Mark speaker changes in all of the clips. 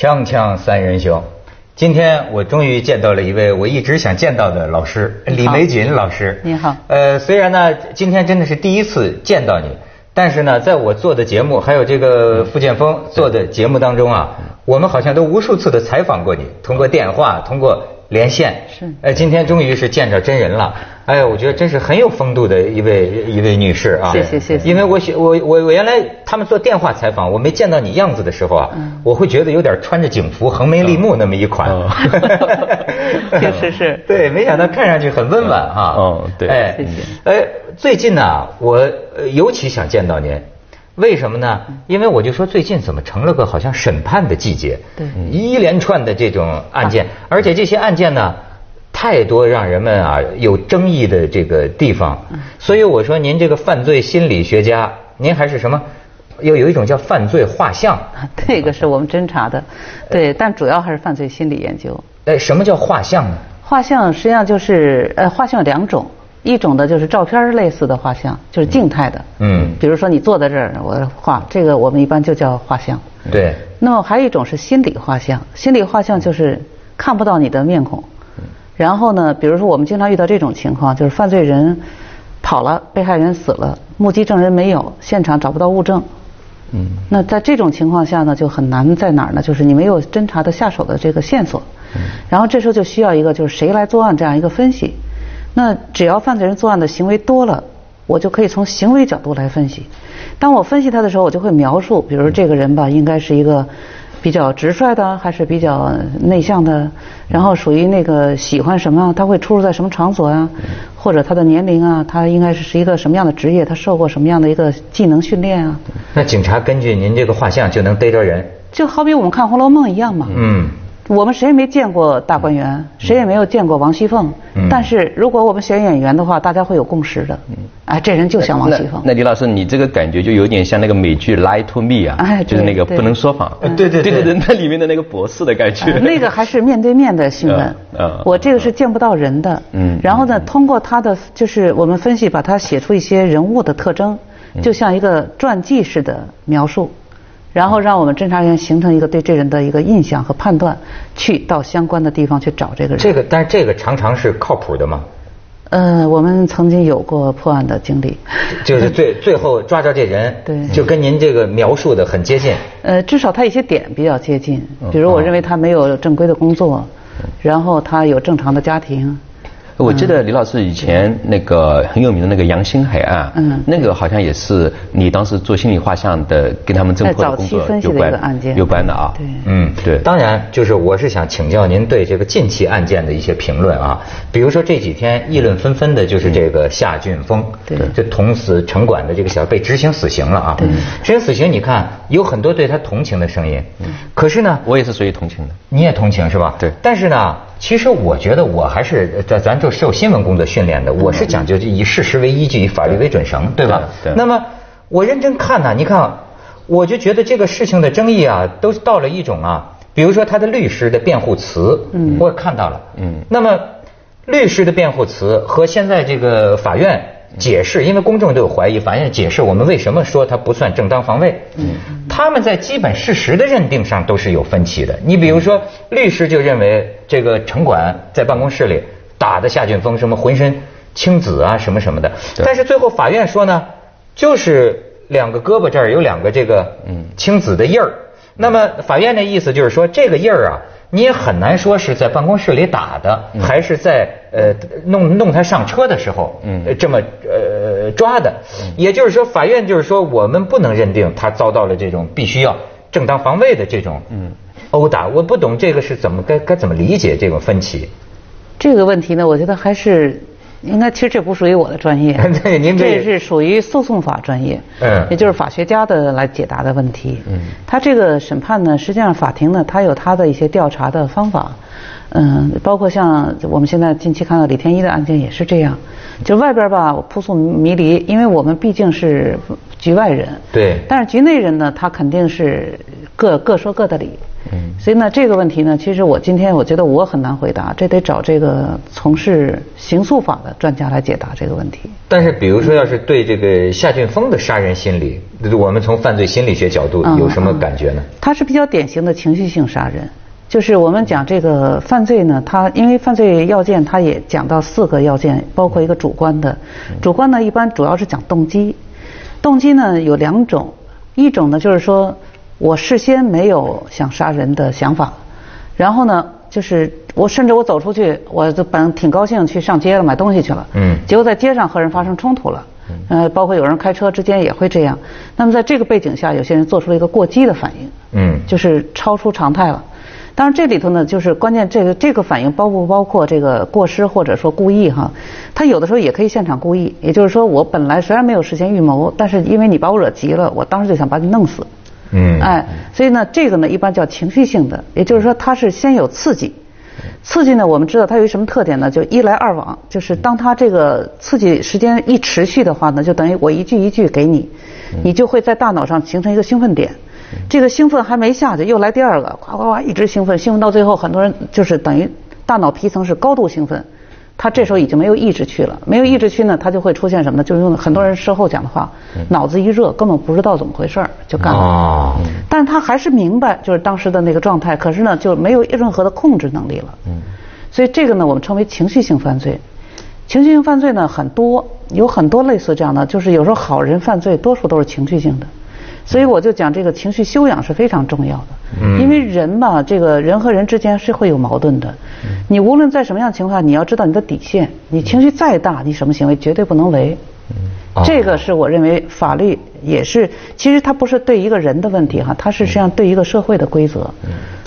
Speaker 1: 锵锵三人行，今天我终于见到了一位我一直想见到的老师李玫瑾老师。
Speaker 2: 你好。
Speaker 1: 呃，虽然呢，今天真的是第一次见到你，但是呢，在我做的节目，还有这个傅建峰做的节目当中啊，我们好像都无数次的采访过你，通过电话，通过连线。
Speaker 2: 是。
Speaker 1: 哎，今天终于是见着真人了。哎呀，我觉得真是很有风度的一位一位女士啊！
Speaker 2: 谢谢谢谢。
Speaker 1: 因为我我我我原来他们做电话采访，我没见到你样子的时候啊，我会觉得有点穿着警服横眉立目那么一款。
Speaker 2: 确实是。
Speaker 1: 对，没想到看上去很温婉哈。
Speaker 3: 哦，对。
Speaker 2: 哎，谢谢。
Speaker 1: 哎，最近呢，我尤其想见到您，为什么呢？因为我就说最近怎么成了个好像审判的季节？
Speaker 2: 对。
Speaker 1: 一连串的这种案件，而且这些案件呢。太多让人们啊有争议的这个地方，所以我说您这个犯罪心理学家，您还是什么？又有一种叫犯罪画像，
Speaker 2: 这个是我们侦查的，对，但主要还是犯罪心理研究。
Speaker 1: 哎，什么叫画像呢？
Speaker 2: 画像实际上就是呃，画像有两种，一种的就是照片类似的画像，就是静态的，嗯，比如说你坐在这儿，我画这个，我们一般就叫画像。
Speaker 1: 对。
Speaker 2: 那么还有一种是心理画像，心理画像就是看不到你的面孔。然后呢，比如说我们经常遇到这种情况，就是犯罪人跑了，被害人死了，目击证人没有，现场找不到物证。嗯。那在这种情况下呢，就很难在哪儿呢？就是你没有侦查的下手的这个线索。嗯。然后这时候就需要一个就是谁来作案这样一个分析。那只要犯罪人作案的行为多了，我就可以从行为角度来分析。当我分析他的时候，我就会描述，比如这个人吧，应该是一个。比较直率的，还是比较内向的？然后属于那个喜欢什么？他会出入在什么场所啊？或者他的年龄啊？他应该是是一个什么样的职业？他受过什么样的一个技能训练啊？
Speaker 1: 那警察根据您这个画像就能逮着人？
Speaker 2: 就好比我们看《红楼梦》一样嘛。嗯。我们谁也没见过大观园，谁也没有见过王熙凤。但是如果我们选演员的话，大家会有共识的。哎，这人就像王熙凤。
Speaker 3: 那李老师，你这个感觉就有点像那个美剧《Lie to Me》啊，就是那个不能说谎。
Speaker 1: 对对对
Speaker 3: 对，那里面的那个博士的感觉。
Speaker 2: 那个还是面对面的新闻。嗯。我这个是见不到人的。嗯。然后呢，通过他的就是我们分析，把他写出一些人物的特征，就像一个传记式的描述。然后让我们侦查员形成一个对这人的一个印象和判断，去到相关的地方去找这个人。
Speaker 1: 这个，但是这个常常是靠谱的吗？
Speaker 2: 呃，我们曾经有过破案的经历。
Speaker 1: 就是最 最后抓着这人，
Speaker 2: 对，
Speaker 1: 就跟您这个描述的很接近。
Speaker 2: 呃，至少他一些点比较接近，比如我认为他没有正规的工作，然后他有正常的家庭。
Speaker 3: 我记得李老师以前那个很有名的那个杨新海案，嗯，那个好像也是你当时做心理画像的，跟他们侦破的工作有关的案件，有关的啊。
Speaker 2: 对，
Speaker 1: 嗯，对。当然，就是我是想请教您对这个近期案件的一些评论啊，比如说这几天议论纷纷的就是这个夏俊峰，
Speaker 2: 对，
Speaker 1: 这捅死城管的这个小被执行死刑了啊。
Speaker 2: 对，
Speaker 1: 执行死刑，你看有很多对他同情的声音，嗯，可是呢，
Speaker 3: 我也是属于同情的，
Speaker 1: 你也同情是吧？
Speaker 3: 对，
Speaker 1: 但是呢。其实我觉得我还是咱咱就受新闻工作训练的，我是讲究以事实为依据，以法律为准绳，对吧？
Speaker 3: 对。
Speaker 1: 那么我认真看呢，你看，我就觉得这个事情的争议啊，都到了一种啊，比如说他的律师的辩护词，嗯，我也看到了，嗯。那么律师的辩护词和现在这个法院。解释，因为公众都有怀疑，法院解释我们为什么说他不算正当防卫。嗯，他们在基本事实的认定上都是有分歧的。你比如说，律师就认为这个城管在办公室里打的夏俊峰什么浑身青紫啊什么什么的，但是最后法院说呢，就是两个胳膊这儿有两个这个嗯青紫的印儿。那么法院的意思就是说，这个印儿啊。你也很难说是在办公室里打的，还是在呃弄弄他上车的时候，嗯，这么呃抓的。也就是说，法院就是说，我们不能认定他遭到了这种必须要正当防卫的这种嗯殴打。我不懂这个是怎么该该怎么理解这种分歧。
Speaker 2: 这个问题呢，我觉得还是。应该其实这不属于我的专业，
Speaker 1: 对，您
Speaker 2: 这是属于诉讼法专业，嗯，也就是法学家的来解答的问题。嗯，他这个审判呢，实际上法庭呢，他有他的一些调查的方法，嗯，包括像我们现在近期看到李天一的案件也是这样，就外边吧扑朔迷离，因为我们毕竟是局外人，
Speaker 1: 对，
Speaker 2: 但是局内人呢，他肯定是各各说各的理。嗯，所以呢，这个问题呢，其实我今天我觉得我很难回答，这得找这个从事刑诉法的专家来解答这个问题。
Speaker 1: 但是，比如说，要是对这个夏俊峰的杀人心理，我们从犯罪心理学角度有什么感觉呢？
Speaker 2: 他是比较典型的情绪性杀人，就是我们讲这个犯罪呢，他因为犯罪要件，他也讲到四个要件，包括一个主观的，主观呢一般主要是讲动机，动机呢有两种，一种呢就是说。我事先没有想杀人的想法，然后呢，就是我甚至我走出去，我就本挺高兴去上街了买东西去了，嗯，结果在街上和人发生冲突了，嗯，呃，包括有人开车之间也会这样。那么在这个背景下，有些人做出了一个过激的反应，嗯，就是超出常态了。当然这里头呢，就是关键这个这个反应包不包括这个过失或者说故意哈？他有的时候也可以现场故意，也就是说我本来虽然没有事先预谋，但是因为你把我惹急了，我当时就想把你弄死。嗯，哎，所以呢，这个呢一般叫情绪性的，也就是说它是先有刺激，刺激呢我们知道它有什么特点呢？就一来二往，就是当它这个刺激时间一持续的话呢，就等于我一句一句给你，你就会在大脑上形成一个兴奋点，这个兴奋还没下去，又来第二个，夸夸夸一直兴奋，兴奋到最后很多人就是等于大脑皮层是高度兴奋。他这时候已经没有意志去了，没有意志去呢，他就会出现什么呢？就是用很多人事后讲的话，脑子一热，根本不知道怎么回事儿就干了。但是他还是明白，就是当时的那个状态，可是呢，就没有任何的控制能力了。所以这个呢，我们称为情绪性犯罪。情绪性犯罪呢，很多，有很多类似这样的，就是有时候好人犯罪，多数都是情绪性的。所以我就讲这个情绪修养是非常重要的，因为人嘛，这个人和人之间是会有矛盾的。你无论在什么样情况下，你要知道你的底线。你情绪再大，你什么行为绝对不能为。这个是我认为法律也是，其实它不是对一个人的问题哈，它是实际上对一个社会的规则，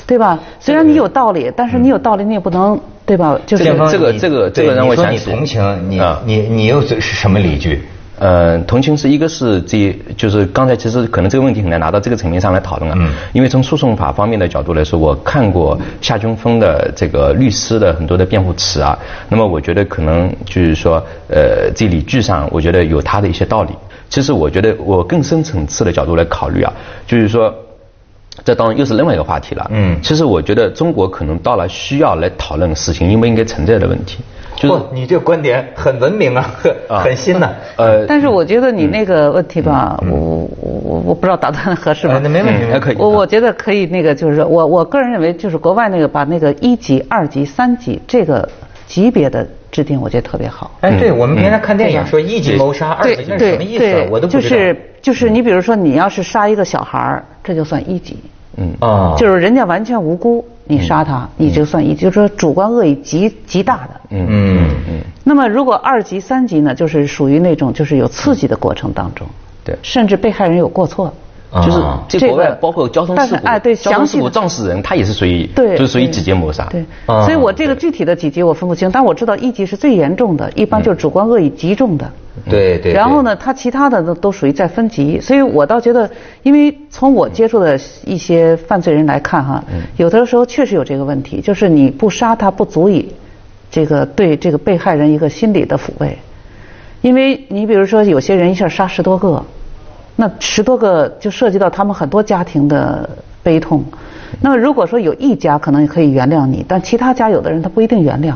Speaker 2: 对吧？虽然你有道理，但是你有道理你也不能对吧？
Speaker 1: 就是
Speaker 3: 这个这个这个让我想
Speaker 1: 起，你同情你你你又是什么理据？
Speaker 3: 呃，同情是一个是这，就是刚才其实可能这个问题很难拿到这个层面上来讨论啊。嗯。因为从诉讼法方面的角度来说，我看过夏军峰的这个律师的很多的辩护词啊，那么我觉得可能就是说，呃，这理据上我觉得有他的一些道理。其实我觉得我更深层次的角度来考虑啊，就是说，这当然又是另外一个话题了。嗯。其实我觉得中国可能到了需要来讨论死刑应不应该存在的问题。
Speaker 1: 不，你这观点很文明啊，很 很新呐。
Speaker 2: 呃，但是我觉得你那个问题吧，我我我不知道答的合适吗？
Speaker 1: 那没问题，还可以。
Speaker 2: 我我觉得可以，那个就是我我个人认为，就是国外那个把那个一级、二级、三级这个级别的制定，我觉得特别好。
Speaker 1: 哎，对我们平常看电影说一级谋杀，二级是什么意思？我都不知道。
Speaker 2: 就是就是你比如说，你要是杀一个小孩儿，这就算一级。嗯啊，就是人家完全无辜。你杀他，你就算一，就是说主观恶意极极大的。嗯嗯嗯。那么如果二级、三级呢，就是属于那种就是有刺激的过程当中。
Speaker 3: 对。
Speaker 2: 甚至被害人有过错。
Speaker 3: 就是这国外包括交通事故，
Speaker 2: 哎对，
Speaker 3: 交通事故撞死人，他也是属于，对，就是属于几级谋杀。
Speaker 2: 对。所以我这个具体的几级我分不清，但我知道一级是最严重的，一般就是主观恶意极重的。
Speaker 1: 对对。
Speaker 2: 然后呢，他其他的都都属于在分级，所以我倒觉得，因为从我接触的一些犯罪人来看哈，有的时候确实有这个问题，就是你不杀他不足以，这个对这个被害人一个心理的抚慰，因为你比如说有些人一下杀十多个，那十多个就涉及到他们很多家庭的悲痛，那么如果说有一家可能可以原谅你，但其他家有的人他不一定原谅。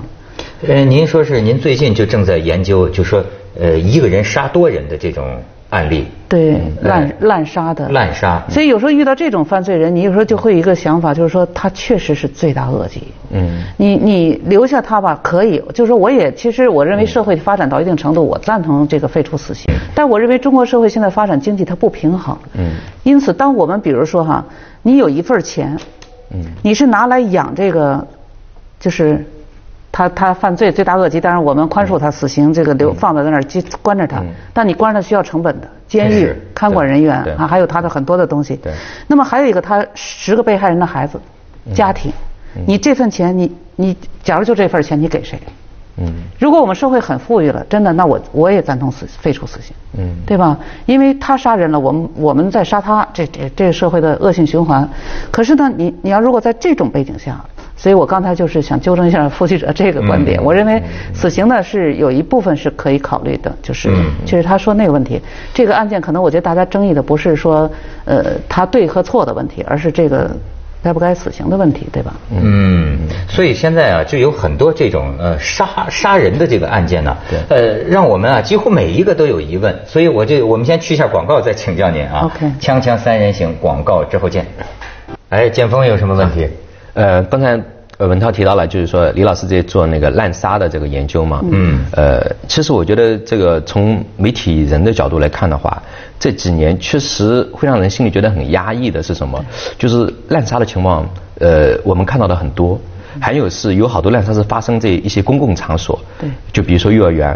Speaker 1: 呃，您说是您最近就正在研究，就说。呃，一个人杀多人的这种案例，
Speaker 2: 对，滥滥杀的，
Speaker 1: 滥杀。
Speaker 2: 所以有时候遇到这种犯罪人，你有时候就会有一个想法，就是说他确实是罪大恶极。嗯，你你留下他吧，可以。就是说，我也其实我认为社会发展到一定程度，我赞同这个废除死刑。但我认为中国社会现在发展经济它不平衡。嗯。因此，当我们比如说哈，你有一份钱，嗯，你是拿来养这个，就是。他他犯罪罪大恶极，当然我们宽恕他死刑，这个留放在那儿关关着他。但你关着他需要成本的，监狱、看管人员啊，还有他的很多的东西。那么还有一个，他十个被害人的孩子，家庭，你这份钱，你你假如就这份钱，你给谁？嗯。如果我们社会很富裕了，真的，那我我也赞同死废除死刑。嗯。对吧？因为他杀人了，我们我们在杀他，这这这个社会的恶性循环。可是呢，你你要如果在这种背景下。所以我刚才就是想纠正一下付记者这个观点。我认为死刑呢是有一部分是可以考虑的，就是就是他说那个问题，这个案件可能我觉得大家争议的不是说呃他对和错的问题，而是这个该不该死刑的问题，对吧？
Speaker 1: 嗯，所以现在啊，就有很多这种呃杀杀人的这个案件呢，呃，让我们啊几乎每一个都有疑问。所以我就我们先去一下广告，再请教您啊。
Speaker 2: OK，
Speaker 1: 锵锵三人行，广告之后见。哎，建峰有什么问题？
Speaker 3: 呃，刚才。呃，文涛提到了，就是说李老师在做那个滥杀的这个研究嘛。嗯。呃，其实我觉得这个从媒体人的角度来看的话，这几年确实会让人心里觉得很压抑的是什么？就是滥杀的情况，呃，我们看到的很多。还有是有好多滥杀是发生在一些公共场所。
Speaker 2: 对。
Speaker 3: 就比如说幼儿园，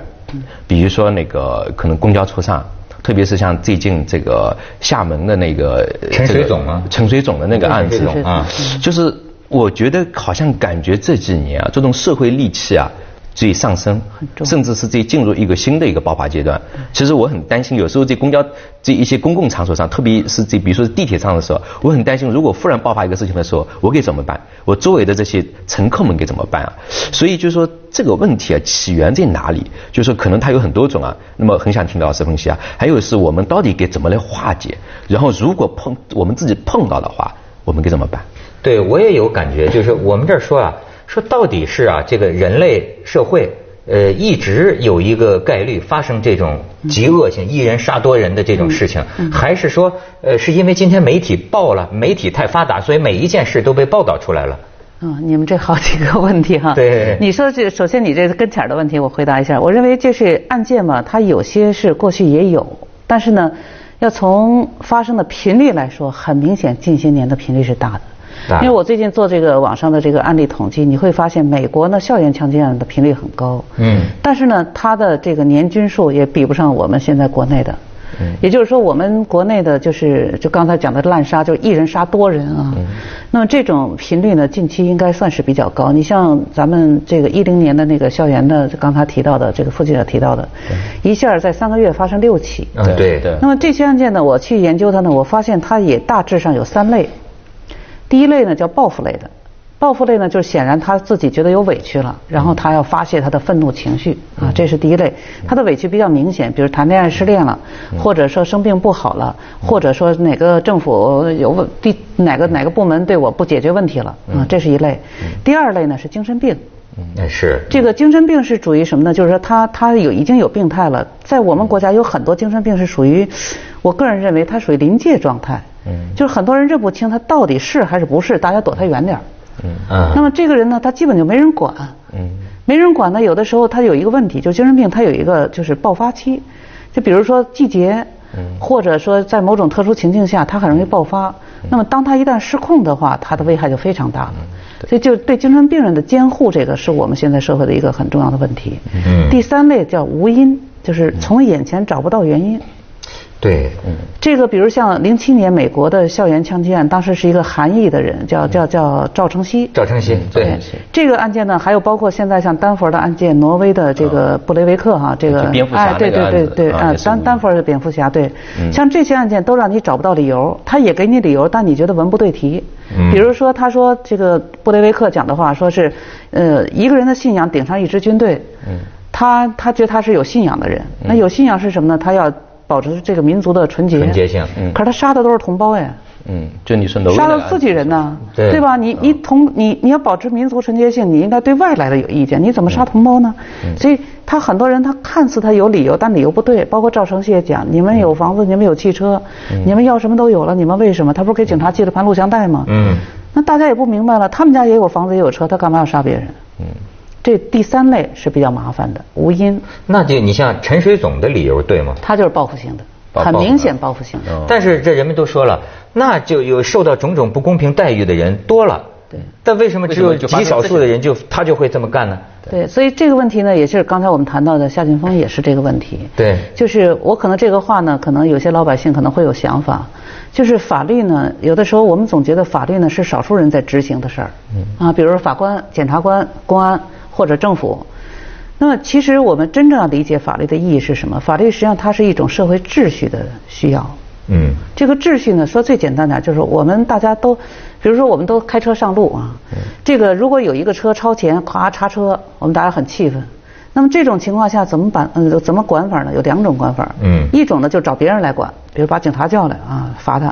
Speaker 3: 比如说那个可能公交车上，特别是像最近这个厦门的那个
Speaker 1: 陈水总吗，
Speaker 3: 陈水总的那个案子啊，就是。我觉得好像感觉这几年啊，这种社会戾气啊最上升，甚至是这进入一个新的一个爆发阶段。其实我很担心，有时候在公交这一些公共场所上，特别是这比如说地铁上的时候，我很担心，如果忽然爆发一个事情的时候，我该怎么办？我周围的这些乘客们该怎么办啊？所以就是说这个问题啊，起源在哪里？就是说可能它有很多种啊。那么很想听老师分析啊。还有是我们到底该怎么来化解？然后如果碰我们自己碰到的话，我们该怎么办？
Speaker 1: 对，我也有感觉，就是我们这儿说啊，说到底是啊，这个人类社会，呃，一直有一个概率发生这种极恶性一人杀多人的这种事情，还是说，呃，是因为今天媒体报了，媒体太发达，所以每一件事都被报道出来了。
Speaker 2: 嗯，你们这好几个问题哈。
Speaker 1: 对。
Speaker 2: 你说这，首先你这跟前的问题，我回答一下。我认为就是案件嘛，它有些是过去也有，但是呢，要从发生的频率来说，很明显近些年的频率是大的。因为我最近做这个网上的这个案例统计，你会发现美国呢校园枪击案的频率很高，嗯，但是呢它的这个年均数也比不上我们现在国内的，嗯，也就是说我们国内的就是就刚才讲的滥杀，就一人杀多人啊，嗯，那么这种频率呢近期应该算是比较高。你像咱们这个一零年的那个校园的，刚才提到的这个副记者提到的，一下在三个月发生六起，
Speaker 1: 嗯，对对。
Speaker 2: 那么这些案件呢，我去研究它呢，我发现它也大致上有三类。第一类呢叫报复类的，报复类呢就是显然他自己觉得有委屈了，然后他要发泄他的愤怒情绪啊，这是第一类。他的委屈比较明显，比如谈恋爱失恋了，或者说生病不好了，或者说哪个政府有问第哪个哪个部门对我不解决问题了啊，这是一类。第二类呢是精神病，
Speaker 1: 嗯，是。
Speaker 2: 这个精神病是属于什么呢？就是说他他有已经有病态了，在我们国家有很多精神病是属于，我个人认为他属于临界状态。嗯，就是很多人认不清他到底是还是不是，大家躲他远点儿。嗯啊。那么这个人呢，他基本就没人管。嗯。没人管呢，有的时候他有一个问题，就精神病他有一个就是爆发期，就比如说季节，嗯，或者说在某种特殊情境下，他很容易爆发。那么当他一旦失控的话，他的危害就非常大了。所以就对精神病人的监护，这个是我们现在社会的一个很重要的问题。嗯。第三类叫无因，就是从眼前找不到原因。
Speaker 1: 对，嗯，
Speaker 2: 这个比如像零七年美国的校园枪击案，当时是一个韩裔的人，叫叫叫赵承熙。
Speaker 1: 赵承熙，对。
Speaker 2: 这个案件呢，还有包括现在像丹佛的案件，挪威的这个布雷维克哈，这个
Speaker 3: 哎，
Speaker 2: 对对对对，啊，丹丹佛的蝙蝠侠，对。像这些案件都让你找不到理由，他也给你理由，但你觉得文不对题。比如说，他说这个布雷维克讲的话，说是，呃，一个人的信仰顶上一支军队。嗯。他他觉得他是有信仰的人，那有信仰是什么呢？他要。保持这个民族的纯洁，
Speaker 1: 纯洁性。
Speaker 2: 嗯。可是他杀的都是同胞哎。
Speaker 3: 嗯，就你是
Speaker 2: 杀的自己人呢，对吧？你你同你你要保持民族纯洁性，你应该对外来的有意见。你怎么杀同胞呢？所以他很多人他看似他有理由，但理由不对。包括赵成熙也讲，你们有房子，你们有汽车，你们要什么都有了，你们为什么？他不是给警察寄了盘录像带吗？嗯。那大家也不明白了，他们家也有房子也有车，他干嘛要杀别人？嗯。这第三类是比较麻烦的，无因。
Speaker 1: 那就你像陈水总的理由对吗？
Speaker 2: 他就是报复性的，很明显报复性的。
Speaker 1: 但是这人们都说了，那就有受到种种不公平待遇的人多了。对。但为什么只有极少数的人就他就会这么干呢？
Speaker 2: 对，所以这个问题呢，也是刚才我们谈到的夏俊峰也是这个问题。
Speaker 1: 对。
Speaker 2: 就是我可能这个话呢，可能有些老百姓可能会有想法，就是法律呢，有的时候我们总觉得法律呢是少数人在执行的事儿。嗯。啊，比如法官、检察官、公安。或者政府，那么其实我们真正要理解法律的意义是什么？法律实际上它是一种社会秩序的需要。嗯。这个秩序呢，说最简单点，就是我们大家都，比如说我们都开车上路啊。嗯。这个如果有一个车超前，咵插车，我们大家很气愤。那么这种情况下怎么办？嗯，怎么管法呢？有两种管法。嗯。一种呢就找别人来管，比如把警察叫来啊，罚他；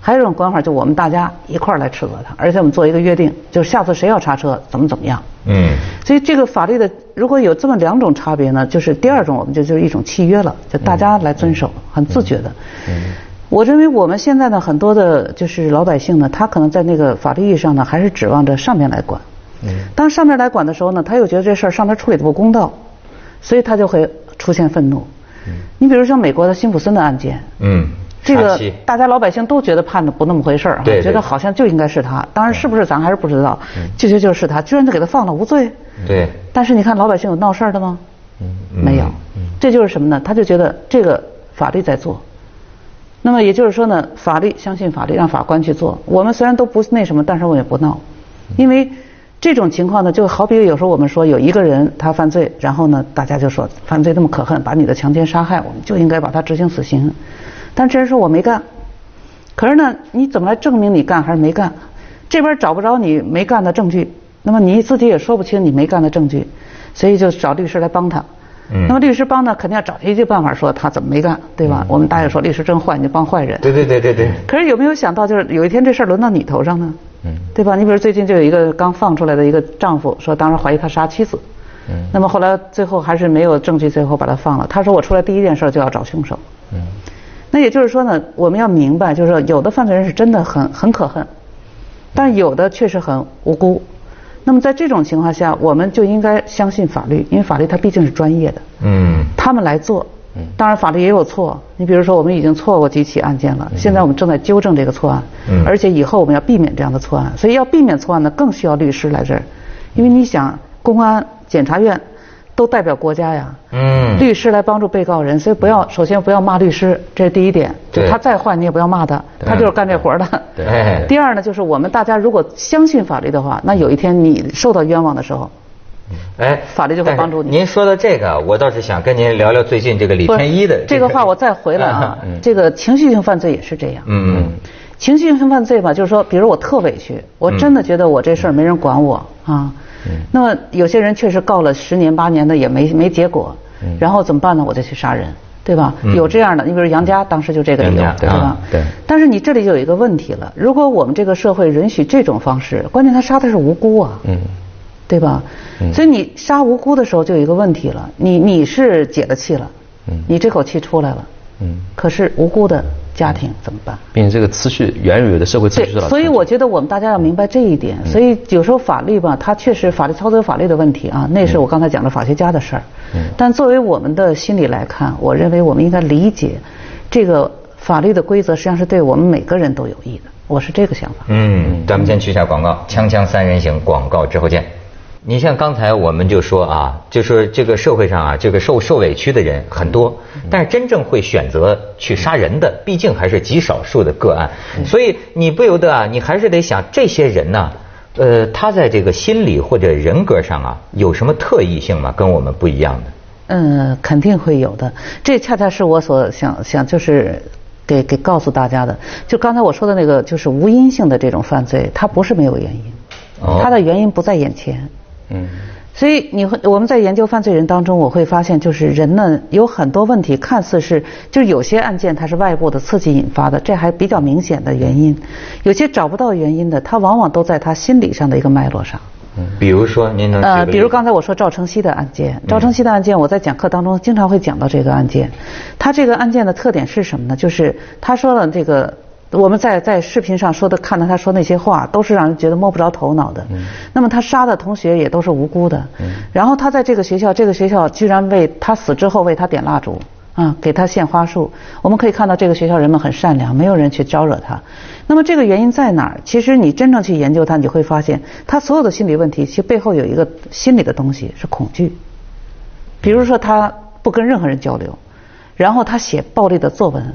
Speaker 2: 还有一种管法，就我们大家一块儿来斥责他，而且我们做一个约定，就是下次谁要查车，怎么怎么样。嗯。所以这个法律的如果有这么两种差别呢，就是第二种我们就就是一种契约了，就大家来遵守，很自觉的。嗯。我认为我们现在呢，很多的就是老百姓呢，他可能在那个法律意义上呢，还是指望着上面来管。嗯。当上面来管的时候呢，他又觉得这事儿上面处理的不公道，所以他就会出现愤怒。嗯。你比如像美国的辛普森的案件。嗯。这个大家老百姓都觉得判的不那么回事儿，觉得好像就应该是他。当然是不是咱还是不知道，就觉得就是他，居然就给他放了无罪。
Speaker 1: 对。
Speaker 2: 但是你看老百姓有闹事儿的吗？没有。这就是什么呢？他就觉得这个法律在做。那么也就是说呢，法律相信法律，让法官去做。我们虽然都不那什么，但是我也不闹，因为这种情况呢，就好比有时候我们说有一个人他犯罪，然后呢大家就说犯罪那么可恨，把你的强奸杀害，我们就应该把他执行死刑。但这人说我没干，可是呢，你怎么来证明你干还是没干？这边找不着你没干的证据，那么你自己也说不清你没干的证据，所以就找律师来帮他。嗯。那么律师帮呢，肯定要找一些办法说他怎么没干，对吧？我们大家说律师真坏，你就帮坏人。
Speaker 1: 对对对对对。
Speaker 2: 可是有没有想到，就是有一天这事儿轮到你头上呢？嗯。对吧？你比如最近就有一个刚放出来的一个丈夫说，当时怀疑他杀妻子。嗯。那么后来最后还是没有证据，最后把他放了。他说我出来第一件事就要找凶手。嗯。那也就是说呢，我们要明白，就是说，有的犯罪人是真的很很可恨，但有的确实很无辜。那么在这种情况下，我们就应该相信法律，因为法律它毕竟是专业的。嗯。他们来做。嗯。当然，法律也有错。你比如说，我们已经错过几起案件了，现在我们正在纠正这个错案。嗯。而且以后我们要避免这样的错案，所以要避免错案呢，更需要律师来这儿，因为你想，公安、检察院。都代表国家呀，嗯，律师来帮助被告人，所以不要首先不要骂律师，这是第一点，就他再坏你也不要骂他，他就是干这活的。对。第二呢，就是我们大家如果相信法律的话，那有一天你受到冤枉的时候，哎，法律就会帮助你。
Speaker 1: 您说到这个，我倒是想跟您聊聊最近这个李天一的。
Speaker 2: 这个话我再回来啊，这个情绪性犯罪也是这样。嗯嗯。情绪性犯罪吧，就是说，比如我特委屈，我真的觉得我这事儿没人管我啊。那么有些人确实告了十年八年的也没没结果，然后怎么办呢？我再去杀人，对吧？有这样的，你比如杨家当时就这个理由，对吧？对。但是你这里就有一个问题了，如果我们这个社会允许这种方式，关键他杀的是无辜啊，嗯，对吧？嗯。所以你杀无辜的时候就有一个问题了，你你是解了气了，嗯，你这口气出来了，嗯，可是无辜的。家庭怎么办？
Speaker 3: 并且这个秩序原有的社会秩序
Speaker 2: 所以我觉得我们大家要明白这一点。所以有时候法律吧，它确实法律操作法律的问题啊，那是我刚才讲的法学家的事儿。但作为我们的心理来看，我认为我们应该理解，这个法律的规则实际上是对我们每个人都有益的。我是这个想法。
Speaker 1: 嗯，咱们先去一下广告，锵锵三人行广告之后见。你像刚才我们就说啊，就说这个社会上啊，这个受受委屈的人很多，但是真正会选择去杀人的，毕竟还是极少数的个案。所以你不由得啊，你还是得想这些人呢，呃，他在这个心理或者人格上啊，有什么特异性吗？跟我们不一样的？
Speaker 2: 嗯，肯定会有的。这恰恰是我所想想就是给给告诉大家的。就刚才我说的那个，就是无因性的这种犯罪，它不是没有原因，它的原因不在眼前。嗯，所以你会我们在研究犯罪人当中，我会发现，就是人呢有很多问题，看似是就是有些案件它是外部的刺激引发的，这还比较明显的原因；有些找不到原因的，它往往都在他心理上的一个脉络上。
Speaker 1: 嗯，比如说您能呃，
Speaker 2: 比如刚才我说赵成熙的案件，赵成熙的案件，我在讲课当中经常会讲到这个案件。他这个案件的特点是什么呢？就是他说了这个。我们在在视频上说的，看到他说那些话，都是让人觉得摸不着头脑的。那么他杀的同学也都是无辜的。然后他在这个学校，这个学校居然为他死之后为他点蜡烛，啊，给他献花束。我们可以看到这个学校人们很善良，没有人去招惹他。那么这个原因在哪儿？其实你真正去研究他，你会发现他所有的心理问题，其实背后有一个心理的东西是恐惧。比如说他不跟任何人交流，然后他写暴力的作文。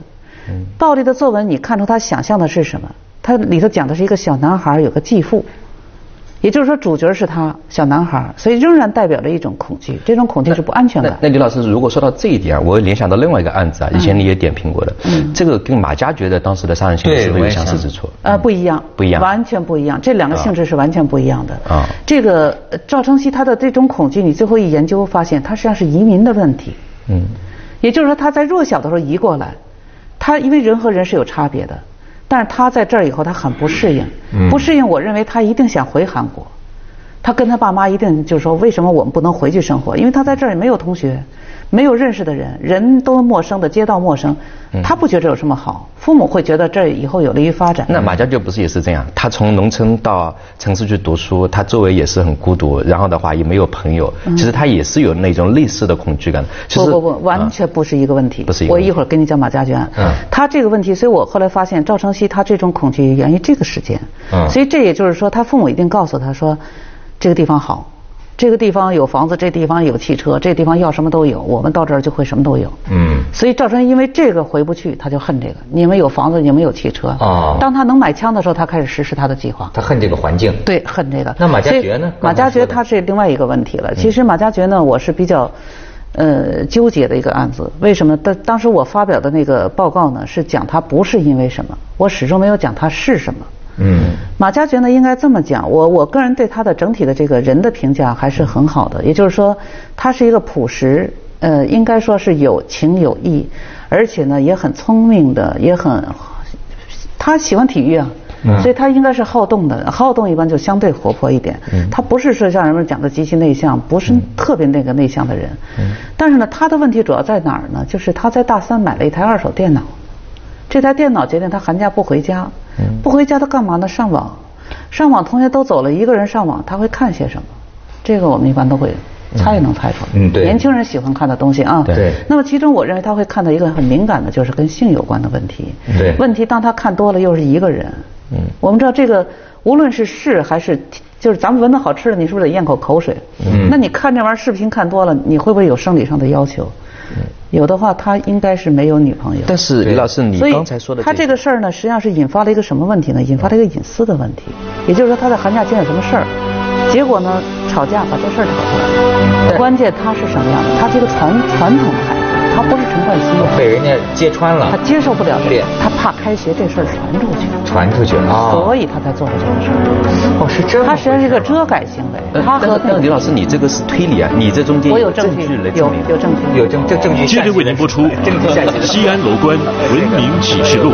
Speaker 2: 暴力的作文，你看出他想象的是什么？他里头讲的是一个小男孩有个继父，也就是说主角是他小男孩，所以仍然代表着一种恐惧，这种恐惧是不安全感。
Speaker 3: 那李老师，如果说到这一点，我联想到另外一个案子啊，以前你也点评过的，这个跟马加爵的当时的杀人行为是不是有相似之处？
Speaker 2: 呃，不一样，
Speaker 3: 不一样，
Speaker 2: 完全不一样，这两个性质是完全不一样的。啊，这个赵承熙他的这种恐惧，你最后一研究发现，他实际上是移民的问题。嗯，也就是说他在弱小的时候移过来。他因为人和人是有差别的，但是他在这儿以后，他很不适应，不适应。我认为他一定想回韩国，他跟他爸妈一定就是说，为什么我们不能回去生活？因为他在这儿也没有同学。没有认识的人，人都陌生的街道陌生，他不觉得有什么好。父母会觉得这以后有利于发展。
Speaker 3: 那马家爵不是也是这样？他从农村到城市去读书，他周围也是很孤独，然后的话也没有朋友。其实他也是有那种类似的恐惧感。
Speaker 2: 不不不，完全不是一个问题。
Speaker 3: 不是一
Speaker 2: 个。我一会儿跟你讲马家爵。嗯。他这个问题，所以我后来发现赵成熙他这种恐惧源于这个时间。嗯。所以这也就是说，他父母一定告诉他说，这个地方好。这个地方有房子，这地方有汽车，这地方要什么都有。我们到这儿就会什么都有。嗯。所以赵春因为这个回不去，他就恨这个。你们有房子，你们有汽车。啊。当他能买枪的时候，他开始实施他的计划。
Speaker 1: 他恨这个环境。
Speaker 2: 对，恨这个。
Speaker 1: 那马家爵呢？
Speaker 2: 马家爵他是另外一个问题了。其实马家爵呢，我是比较，呃，纠结的一个案子。为什么？当当时我发表的那个报告呢，是讲他不是因为什么，我始终没有讲他是什么。嗯，马家爵呢，应该这么讲，我我个人对他的整体的这个人的评价还是很好的，也就是说，他是一个朴实，呃，应该说是有情有义，而且呢也很聪明的，也很，他喜欢体育啊，所以他应该是好动的，好动一般就相对活泼一点，他不是说像人们讲的极其内向，不是特别那个内向的人，但是呢，他的问题主要在哪儿呢？就是他在大三买了一台二手电脑。这台电脑决定他寒假不回家，不回家他干嘛呢？上网，上网同学都走了，一个人上网，他会看些什么？这个我们一般都会猜也能猜出来。嗯，对。年轻人喜欢看的东西啊。
Speaker 1: 对。
Speaker 2: 那么其中我认为他会看到一个很敏感的，就是跟性有关的问题。
Speaker 1: 对。
Speaker 2: 问题当他看多了，又是一个人。嗯。我们知道这个，无论是是还是，就是咱们闻到好吃的，你是不是得咽口口水？嗯。那你看这玩意儿视频看多了，你会不会有生理上的要求？有的话，他应该是没有女朋友。
Speaker 3: 但是李老师，你刚才说的，
Speaker 2: 他这个事儿呢，实际上是引发了一个什么问题呢？引发了一个隐私的问题。也就是说，他在寒假间有什么事儿，结果呢，吵架把这事儿吵出来了。关键他是什么样的？他是一个传传统的。他不是陈冠希，
Speaker 1: 被人家揭穿了，
Speaker 2: 他接受不了这个，他怕开学这事儿传出去，
Speaker 1: 传出去啊，
Speaker 2: 所以他才做了这个事儿。
Speaker 1: 哦，是这样。
Speaker 2: 他实际上是一个遮盖行为。他和
Speaker 3: 那李老师，你这个是推理啊，你这中间我
Speaker 2: 有证据
Speaker 3: 来
Speaker 2: 证明，有证据，
Speaker 1: 有证这证据。
Speaker 4: 接着为您播出《西安楼观文明启示录》。